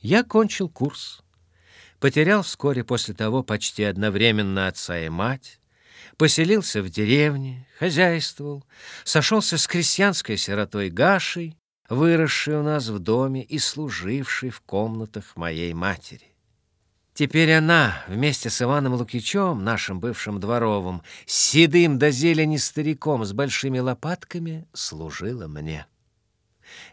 Я кончил курс. Потерял вскоре после того почти одновременно отца и мать, поселился в деревне, хозяйствовал, сошелся с крестьянской сиротой Гашей, выросшей у нас в доме и служившей в комнатах моей матери. Теперь она вместе с Иваном Лукичем, нашим бывшим дворовым, седым до зелени стариком с большими лопатками, служила мне.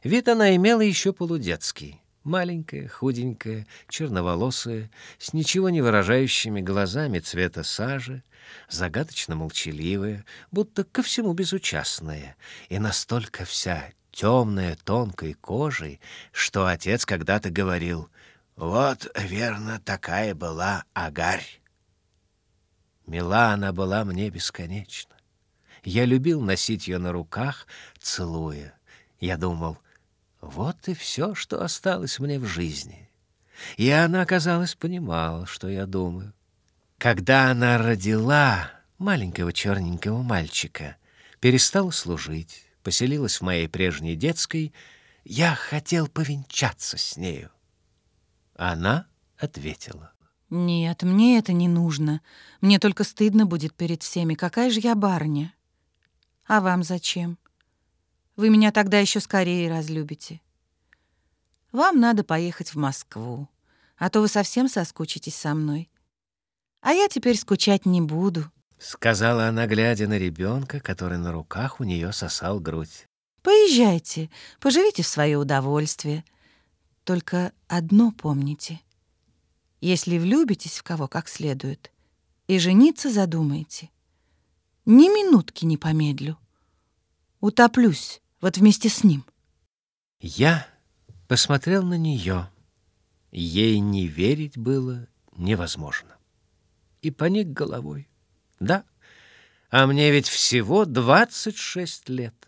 Вид она имела еще полудетский. Маленькая, худенькая, черноволосая, с ничего не выражающими глазами цвета сажи, загадочно молчаливая, будто ко всему безучастная, и настолько вся темная, тонкой кожей, что отец когда-то говорил «Вот, верно, такая была Агарь». Мила она была мне бесконечно. Я любил носить ее на руках, целуя. Я думал, вот и все, что осталось мне в жизни. И она, казалось, понимала, что я думаю. Когда она родила маленького черненького мальчика, перестала служить, поселилась в моей прежней детской, я хотел повенчаться с нею. Она ответила. «Нет, мне это не нужно. Мне только стыдно будет перед всеми. Какая же я барыня? А вам зачем? Вы меня тогда еще скорее разлюбите. Вам надо поехать в Москву, а то вы совсем соскучитесь со мной. А я теперь скучать не буду. Сказала она, глядя на ребенка, который на руках у нее сосал грудь. Поезжайте, поживите в свое удовольствие. Только одно помните. Если влюбитесь в кого как следует и жениться задумаете, ни минутки не помедлю. Утоплюсь вот вместе с ним. Я посмотрел на нее. Ей не верить было невозможно. И поник головой. Да, а мне ведь всего двадцать шесть лет.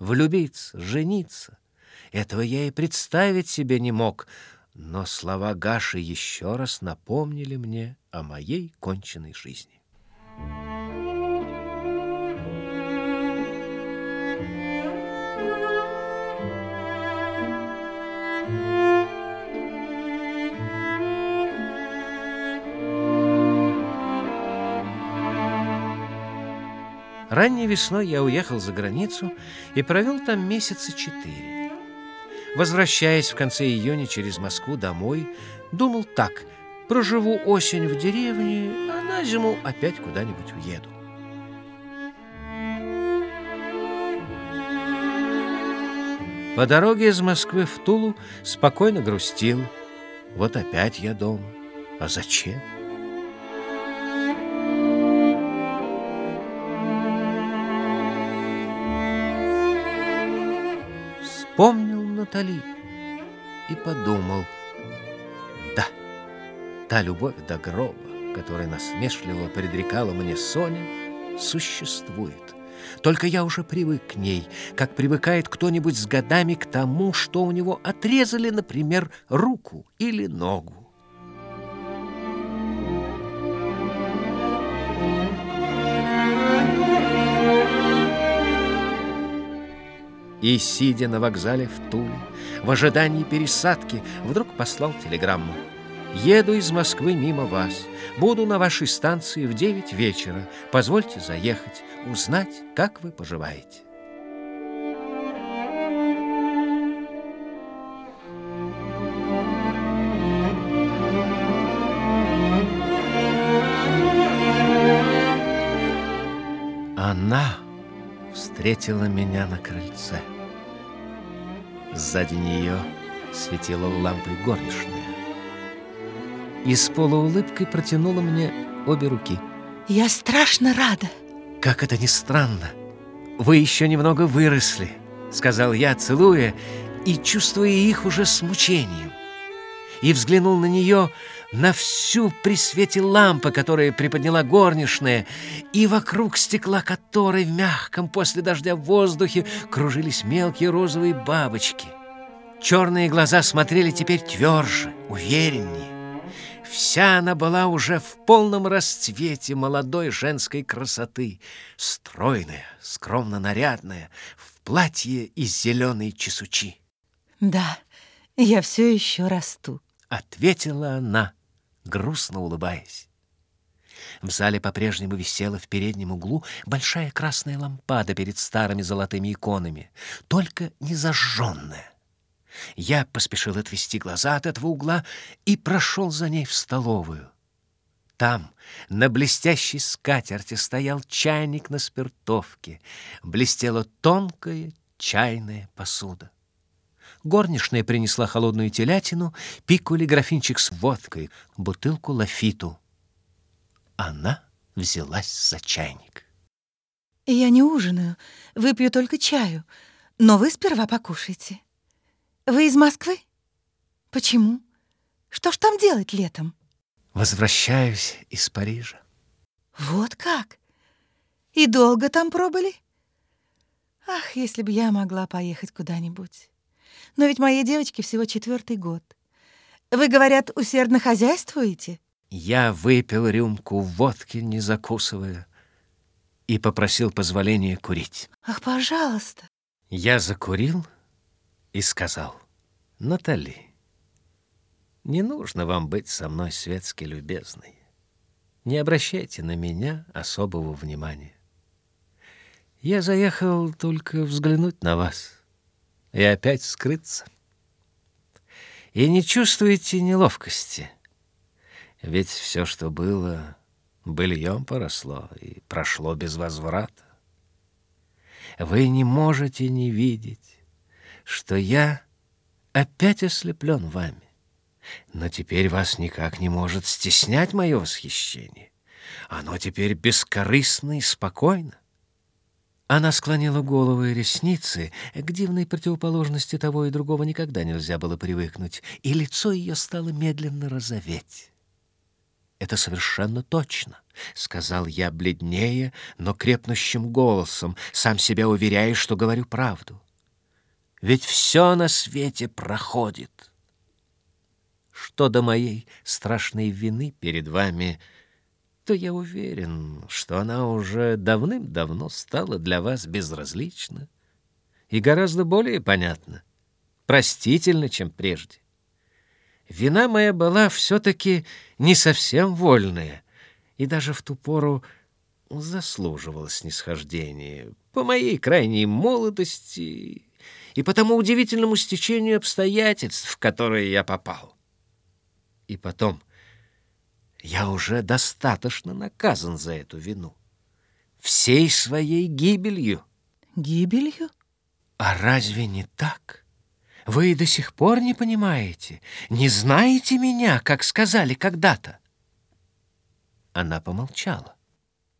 Влюбиться, жениться — этого я и представить себе не мог, но слова Гаши еще раз напомнили мне о моей конченной жизни. Ранней весной я уехал за границу и провел там месяца четыре. Возвращаясь в конце июня через Москву домой, думал так, проживу осень в деревне, а на зиму опять куда-нибудь уеду. По дороге из Москвы в Тулу спокойно грустил. Вот опять я дома. А зачем? Вспомнил Натали и подумал, да, та любовь до гроба, которая насмешливо предрекала мне Соня, существует. Только я уже привык к ней, как привыкает кто-нибудь с годами к тому, что у него отрезали, например, руку или ногу. И, сидя на вокзале в Туле, в ожидании пересадки, вдруг послал телеграмму. «Еду из Москвы мимо вас. Буду на вашей станции в девять вечера. Позвольте заехать, узнать, как вы поживаете». Она встретила меня на крыльце. Сзади нее светила лампой горничная. И с полуулыбкой протянула мне обе руки. Я страшно рада. Как это ни странно, вы еще немного выросли, сказал я, целуя и чувствуя их уже с мучением. И взглянул на нее, на всю при свете лампы, которая приподняла горничная, и вокруг стекла которой в мягком после дождя воздухе кружились мелкие розовые бабочки. Черные глаза смотрели теперь тверже, увереннее. Вся она была уже в полном расцвете молодой женской красоты, стройная, скромно нарядная, в платье из зеленой чесучи. Да, Я все еще расту. Ответила она, грустно улыбаясь. В зале по-прежнему висела в переднем углу большая красная лампада перед старыми золотыми иконами, только не зажженная. Я поспешил отвести глаза от этого угла и прошел за ней в столовую. Там, на блестящей скатерти, стоял чайник на спиртовке. Блестела тонкая чайная посуда. Горничная принесла холодную телятину, пикули графинчик с водкой, бутылку лафиту. Она взялась за чайник. Я не ужинаю, выпью только чаю, но вы сперва покушайте. Вы из Москвы? Почему? Что ж там делать летом? Возвращаюсь из Парижа. Вот как? И долго там пробыли? Ах, если бы я могла поехать куда-нибудь. Но ведь моей девочке всего четвертый год. Вы, говорят, усердно хозяйствуете? Я выпил рюмку водки, не закусывая, и попросил позволения курить. Ах, пожалуйста. Я закурил и сказал, «Натали, не нужно вам быть со мной светски любезной. Не обращайте на меня особого внимания. Я заехал только взглянуть на вас и опять скрыться. И не чувствуете неловкости, ведь все, что было, быльем поросло и прошло без возврата. Вы не можете не видеть, что я опять ослеплен вами. Но теперь вас никак не может стеснять мое восхищение. Оно теперь бескорыстно и спокойно. Она склонила голову и ресницы, к дивной противоположности того и другого никогда нельзя было привыкнуть, и лицо ее стало медленно розоветь. «Это совершенно точно», — сказал я бледнее, но крепнущим голосом, сам себя уверяя, что говорю правду. «Ведь все на свете проходит» что до моей страшной вины перед вами, то я уверен, что она уже давным-давно стала для вас безразлична и гораздо более понятна, простительна, чем прежде. Вина моя была все-таки не совсем вольная, и даже в ту пору заслуживала снисхождения по моей крайней молодости и по тому удивительному стечению обстоятельств, в которые я попал. И потом, я уже достаточно наказан за эту вину. Всей своей гибелью. Гибелью? А разве не так? Вы до сих пор не понимаете, не знаете меня, как сказали когда-то. Она помолчала.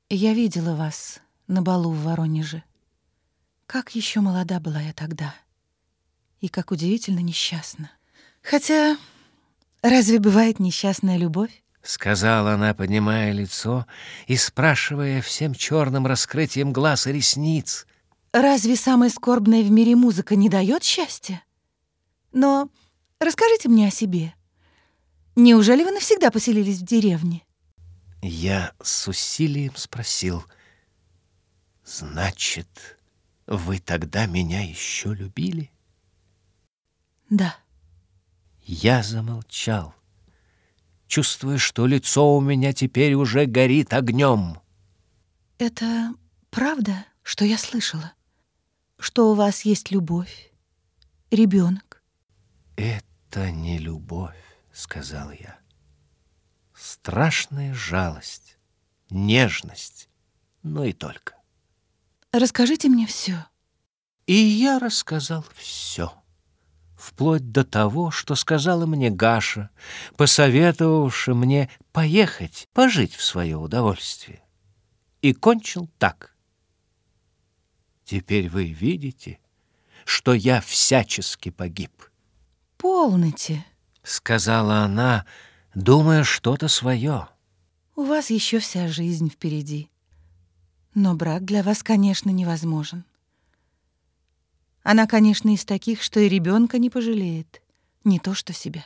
Я видела вас на балу в Воронеже. Как еще молода была я тогда. И как удивительно несчастна. Хотя Разве бывает несчастная любовь? Сказала она, поднимая лицо и спрашивая всем черным раскрытием глаз и ресниц. Разве самая скорбная в мире музыка не дает счастья? Но расскажите мне о себе. Неужели вы навсегда поселились в деревне? Я с усилием спросил. Значит, вы тогда меня еще любили? Да. Я замолчал, чувствуя, что лицо у меня теперь уже горит огнем. Это правда, что я слышала? Что у вас есть любовь, ребенок? Это не любовь, сказал я. Страшная жалость, нежность, но и только. Расскажите мне все. И я рассказал все вплоть до того, что сказала мне Гаша, посоветовавши мне поехать, пожить в свое удовольствие. И кончил так. Теперь вы видите, что я всячески погиб. «Полноте», — сказала она, думая что-то свое. «У вас еще вся жизнь впереди. Но брак для вас, конечно, невозможен. Она, конечно, из таких, что и ребенка не пожалеет, не то что себя.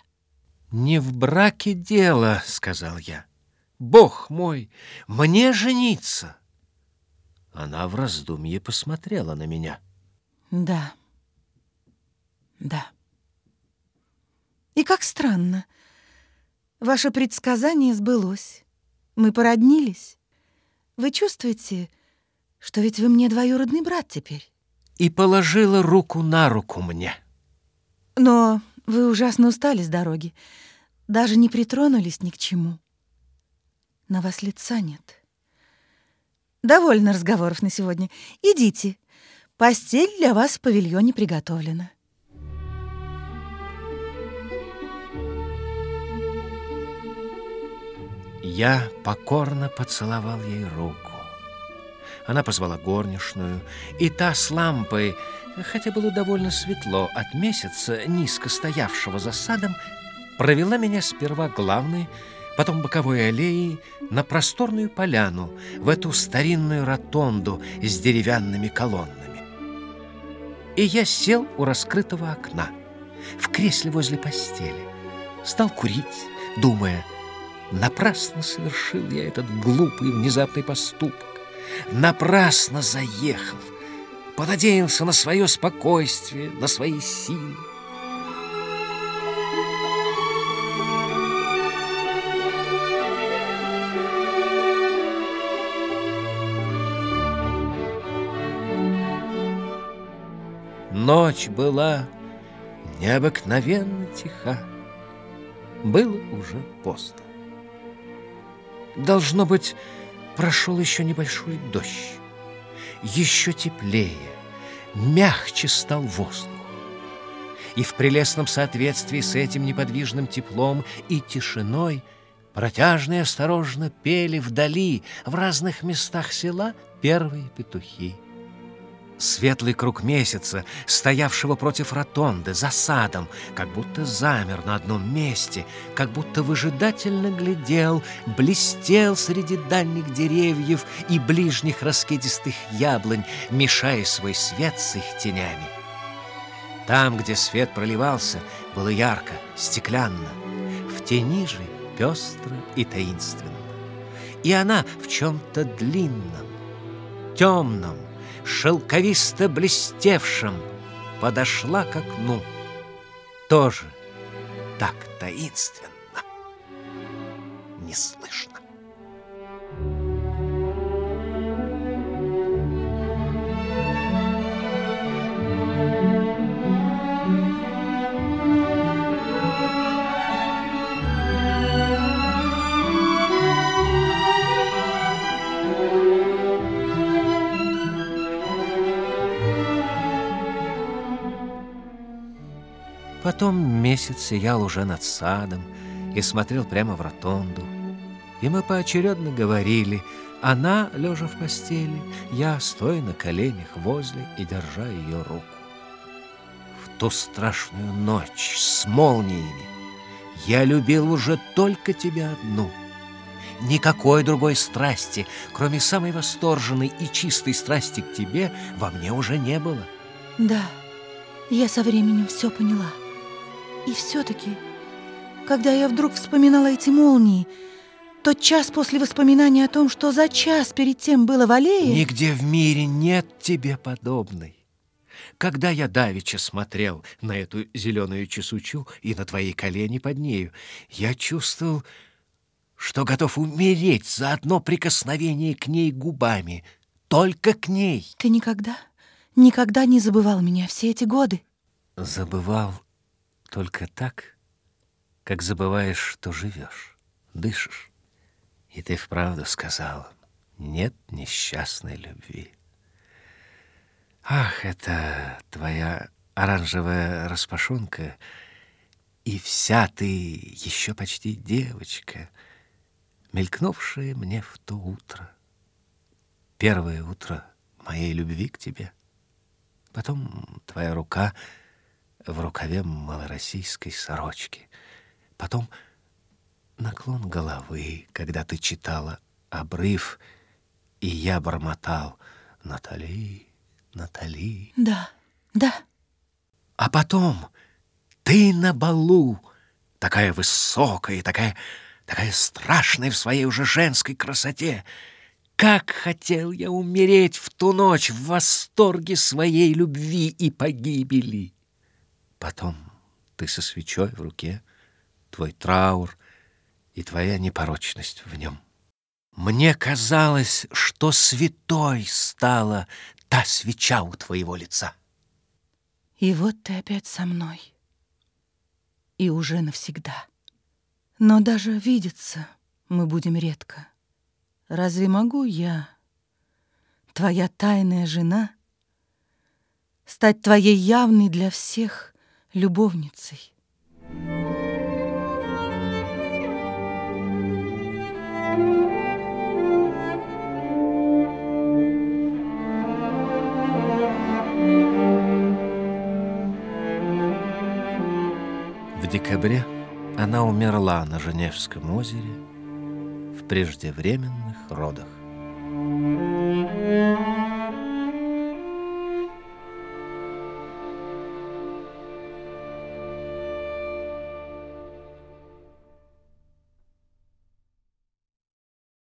«Не в браке дело», — сказал я. «Бог мой, мне жениться!» Она в раздумье посмотрела на меня. «Да, да. как странно. Ваше предсказание сбылось. Мы породнились. Вы чувствуете, что ведь вы мне двоюродный брат теперь? И положила руку на руку мне. Но вы ужасно устали с дороги. Даже не притронулись ни к чему. На вас лица нет. Довольно разговоров на сегодня. Идите. Постель для вас в павильоне приготовлена. Я покорно поцеловал ей руку. Она позвала горничную, и та с лампой, хотя было довольно светло от месяца, низко стоявшего за садом, провела меня сперва главной, потом боковой аллеей на просторную поляну, в эту старинную ротонду с деревянными колоннами. И я сел у раскрытого окна, в кресле возле постели, стал курить, думая, напрасно совершил я этот глупый внезапный поступок, напрасно заехал, понадеялся на свое спокойствие, на свои силы. Ночь была необыкновенно тиха. Было уже поздно. Должно быть, прошел еще небольшой дождь. Еще теплее, мягче стал воздух. И в прелестном соответствии с этим неподвижным теплом и тишиной протяжно и осторожно пели вдали, в разных местах села, первые петухи. Светлый круг месяца, стоявшего против ротонды, за садом, как будто замер на одном месте, как будто выжидательно глядел, блестел среди дальних деревьев и ближних раскидистых яблонь, мешая свой свет с их тенями. Там, где свет проливался, было ярко, стеклянно, в тени же пестро и таинственно. И она в чем-то длинном, темном, шелковисто блестевшим, подошла к окну. Тоже так таинственно, неслышно. Потом месяц сиял уже над садом и смотрел прямо в ротонду. И мы поочередно говорили, она, лежа в постели, я, стоя на коленях возле и держа ее руку. В ту страшную ночь с молниями я любил уже только тебя одну. Никакой другой страсти, кроме самой восторженной и чистой страсти к тебе, во мне уже не было. Да, я со временем все поняла. И все-таки, когда я вдруг вспоминала эти молнии, тот час после воспоминания о том, что за час перед тем было в аллее... Нигде в мире нет тебе подобной. Когда я давеча смотрел на эту зеленую чесучу и на твои колени под нею, я чувствовал, что готов умереть за одно прикосновение к ней губами. Только к ней. Ты никогда, никогда не забывал меня все эти годы? Забывал только так, как забываешь, что живешь, дышишь. И ты вправду сказал, нет несчастной любви. Ах, это твоя оранжевая распашонка, и вся ты еще почти девочка, мелькнувшая мне в то утро. Первое утро моей любви к тебе. Потом твоя рука — в рукаве малороссийской сорочки. Потом наклон головы, когда ты читала обрыв, и я бормотал «Натали, Натали». Да, да. А потом ты на балу, такая высокая, такая, такая страшная в своей уже женской красоте. Как хотел я умереть в ту ночь в восторге своей любви и погибели! Потом ты со свечой в руке твой траур и твоя непорочность в нем. Мне казалось, что святой стала та свеча у твоего лица. И вот ты опять со мной. И уже навсегда. Но даже видеться мы будем редко. Разве могу я, твоя тайная жена, стать твоей явной для всех любовницей? В декабре она умерла на Женевском озере в преждевременных родах.